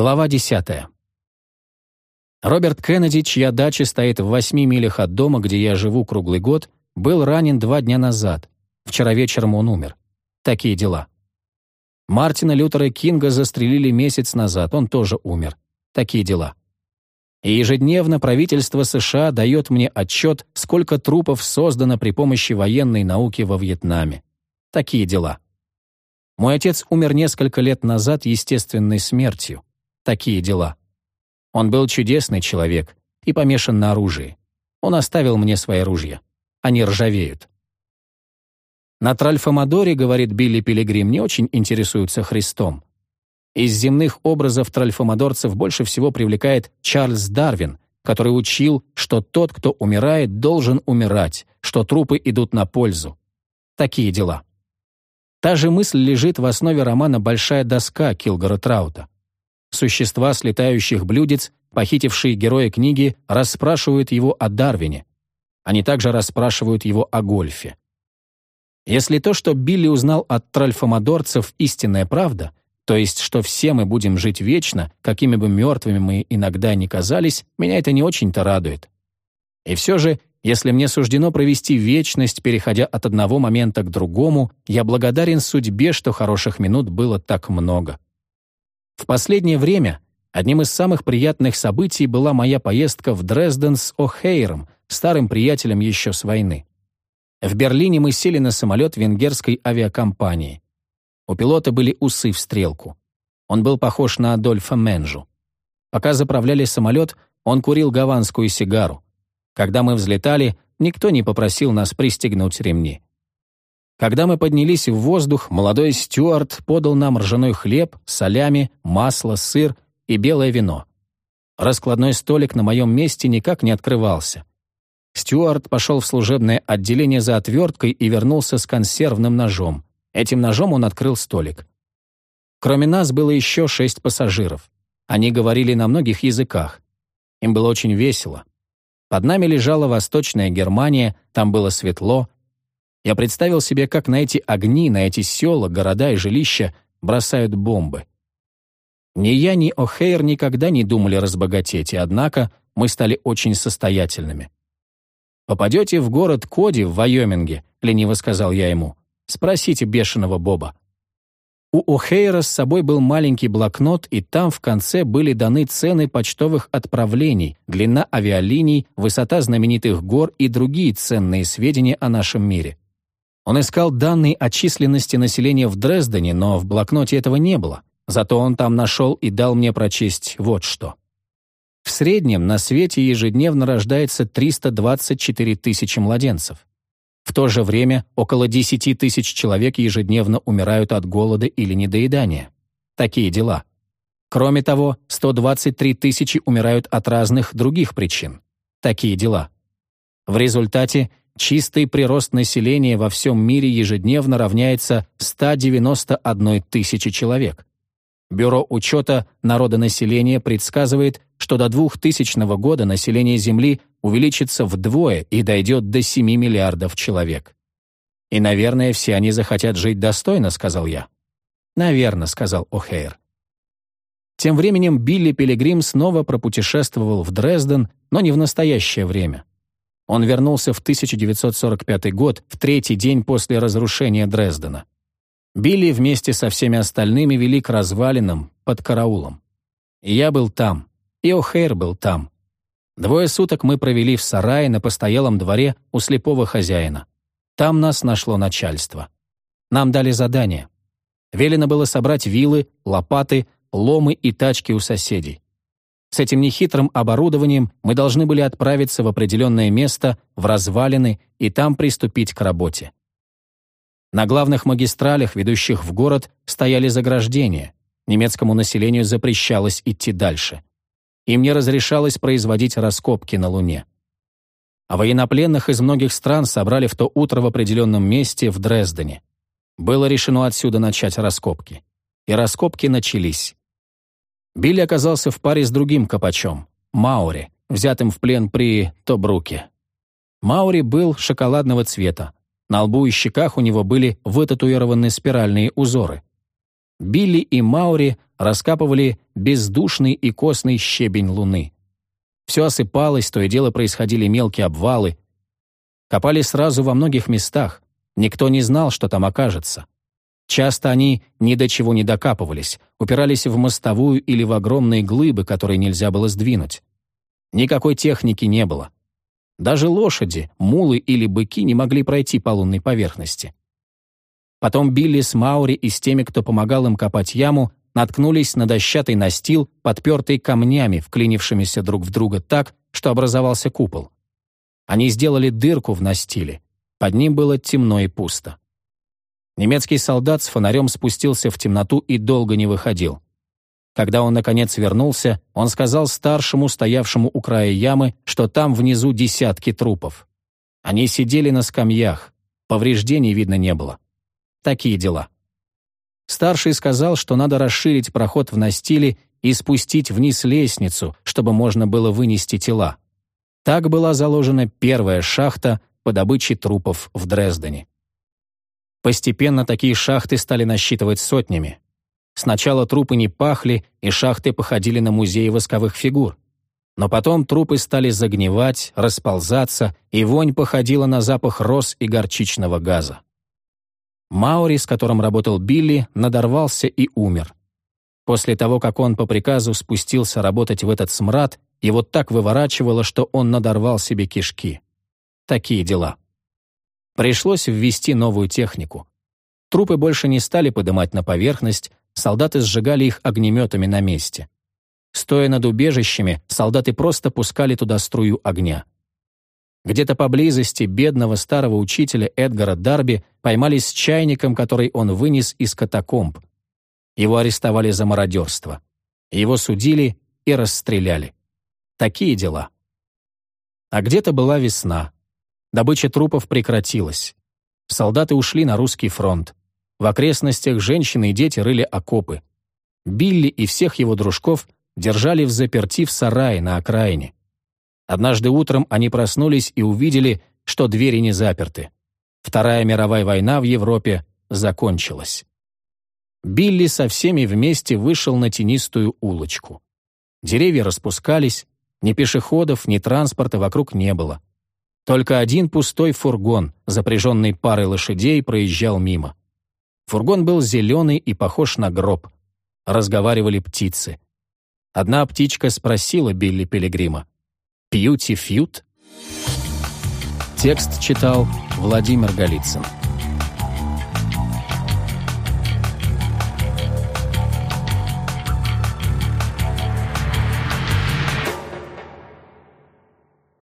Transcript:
Глава 10. Роберт Кеннеди, чья дача стоит в восьми милях от дома, где я живу круглый год, был ранен два дня назад. Вчера вечером он умер. Такие дела. Мартина Лютера Кинга застрелили месяц назад, он тоже умер. Такие дела. И ежедневно правительство США дает мне отчет, сколько трупов создано при помощи военной науки во Вьетнаме. Такие дела. Мой отец умер несколько лет назад естественной смертью. Такие дела. Он был чудесный человек и помешан на оружии. Он оставил мне свои ружья. Они ржавеют. На Тральфамадоре, говорит Билли Пилигрим, не очень интересуются Христом. Из земных образов тральфамадорцев больше всего привлекает Чарльз Дарвин, который учил, что тот, кто умирает, должен умирать, что трупы идут на пользу. Такие дела. Та же мысль лежит в основе романа «Большая доска» Килгора Траута. Существа с летающих блюдец, похитившие героя книги, расспрашивают его о Дарвине. Они также расспрашивают его о гольфе. Если то, что Билли узнал от тральфомодорцев, истинная правда, то есть, что все мы будем жить вечно, какими бы мертвыми мы иногда ни казались, меня это не очень-то радует. И все же, если мне суждено провести вечность, переходя от одного момента к другому, я благодарен судьбе, что хороших минут было так много. В последнее время одним из самых приятных событий была моя поездка в Дрезден с О'Хейром, старым приятелем еще с войны. В Берлине мы сели на самолет венгерской авиакомпании. У пилота были усы в стрелку. Он был похож на Адольфа Менжу. Пока заправляли самолет, он курил гаванскую сигару. Когда мы взлетали, никто не попросил нас пристегнуть ремни. Когда мы поднялись в воздух, молодой стюард подал нам ржаной хлеб, солями, масло, сыр и белое вино. Раскладной столик на моем месте никак не открывался. Стюарт пошел в служебное отделение за отверткой и вернулся с консервным ножом. Этим ножом он открыл столик. Кроме нас было еще шесть пассажиров. Они говорили на многих языках. Им было очень весело. Под нами лежала Восточная Германия, там было светло. Я представил себе, как на эти огни, на эти села, города и жилища бросают бомбы. Ни я, ни О'Хейр никогда не думали разбогатеть, и однако мы стали очень состоятельными. «Попадете в город Коди в Вайоминге», — лениво сказал я ему. Спросите бешеного Боба. У О'Хейра с собой был маленький блокнот, и там в конце были даны цены почтовых отправлений, длина авиалиний, высота знаменитых гор и другие ценные сведения о нашем мире. Он искал данные о численности населения в Дрездене, но в блокноте этого не было. Зато он там нашел и дал мне прочесть вот что. В среднем на свете ежедневно рождается 324 тысячи младенцев. В то же время около 10 тысяч человек ежедневно умирают от голода или недоедания. Такие дела. Кроме того, 123 тысячи умирают от разных других причин. Такие дела. В результате чистый прирост населения во всем мире ежедневно равняется 191 тысячи человек. Бюро учета народонаселения предсказывает, что до 2000 года население Земли увеличится вдвое и дойдет до 7 миллиардов человек. «И, наверное, все они захотят жить достойно», — сказал я. «Наверно», — сказал О'Хейр. Тем временем Билли Пилигрим снова пропутешествовал в Дрезден, но не в настоящее время. Он вернулся в 1945 год, в третий день после разрушения Дрездена. Билли вместе со всеми остальными вели к развалинам под караулом. Я был там, и О'Хейр был там. Двое суток мы провели в сарае на постоялом дворе у слепого хозяина. Там нас нашло начальство. Нам дали задание. Велено было собрать вилы, лопаты, ломы и тачки у соседей. С этим нехитрым оборудованием мы должны были отправиться в определенное место, в развалины, и там приступить к работе. На главных магистралях, ведущих в город, стояли заграждения. Немецкому населению запрещалось идти дальше. Им не разрешалось производить раскопки на Луне. А военнопленных из многих стран собрали в то утро в определенном месте в Дрездене. Было решено отсюда начать раскопки. И раскопки начались. Билли оказался в паре с другим копачом, Маури, взятым в плен при Тобруке. Маури был шоколадного цвета, на лбу и щеках у него были вытатуированы спиральные узоры. Билли и Маури раскапывали бездушный и костный щебень луны. Все осыпалось, то и дело происходили мелкие обвалы. Копали сразу во многих местах. Никто не знал, что там окажется. Часто они ни до чего не докапывались, упирались в мостовую или в огромные глыбы, которые нельзя было сдвинуть. Никакой техники не было. Даже лошади, мулы или быки не могли пройти по лунной поверхности. Потом Билли с Маури и с теми, кто помогал им копать яму, наткнулись на дощатый настил, подпертый камнями, вклинившимися друг в друга так, что образовался купол. Они сделали дырку в настиле. Под ним было темно и пусто. Немецкий солдат с фонарем спустился в темноту и долго не выходил. Когда он, наконец, вернулся, он сказал старшему, стоявшему у края ямы, что там внизу десятки трупов. Они сидели на скамьях, повреждений видно не было. Такие дела. Старший сказал, что надо расширить проход в настиле и спустить вниз лестницу, чтобы можно было вынести тела. Так была заложена первая шахта по добыче трупов в Дрездене. Постепенно такие шахты стали насчитывать сотнями. Сначала трупы не пахли, и шахты походили на музеи восковых фигур. Но потом трупы стали загнивать, расползаться, и вонь походила на запах роз и горчичного газа. Маури, с которым работал Билли, надорвался и умер. После того, как он по приказу спустился работать в этот смрад, его так выворачивало, что он надорвал себе кишки. Такие дела. Пришлось ввести новую технику. Трупы больше не стали подымать на поверхность, солдаты сжигали их огнеметами на месте. Стоя над убежищами, солдаты просто пускали туда струю огня. Где-то поблизости бедного старого учителя Эдгара Дарби поймали с чайником, который он вынес из катакомб. Его арестовали за мародерство. Его судили и расстреляли. Такие дела. А где-то была весна. Добыча трупов прекратилась. Солдаты ушли на русский фронт. В окрестностях женщины и дети рыли окопы. Билли и всех его дружков держали в заперти в сарае на окраине. Однажды утром они проснулись и увидели, что двери не заперты. Вторая мировая война в Европе закончилась. Билли со всеми вместе вышел на тенистую улочку. Деревья распускались, ни пешеходов, ни транспорта вокруг не было. Только один пустой фургон, запряженный парой лошадей, проезжал мимо. Фургон был зеленый и похож на гроб. Разговаривали птицы. Одна птичка спросила Билли Пилигрима. «Пьюти-фьют?» Текст читал Владимир Голицын.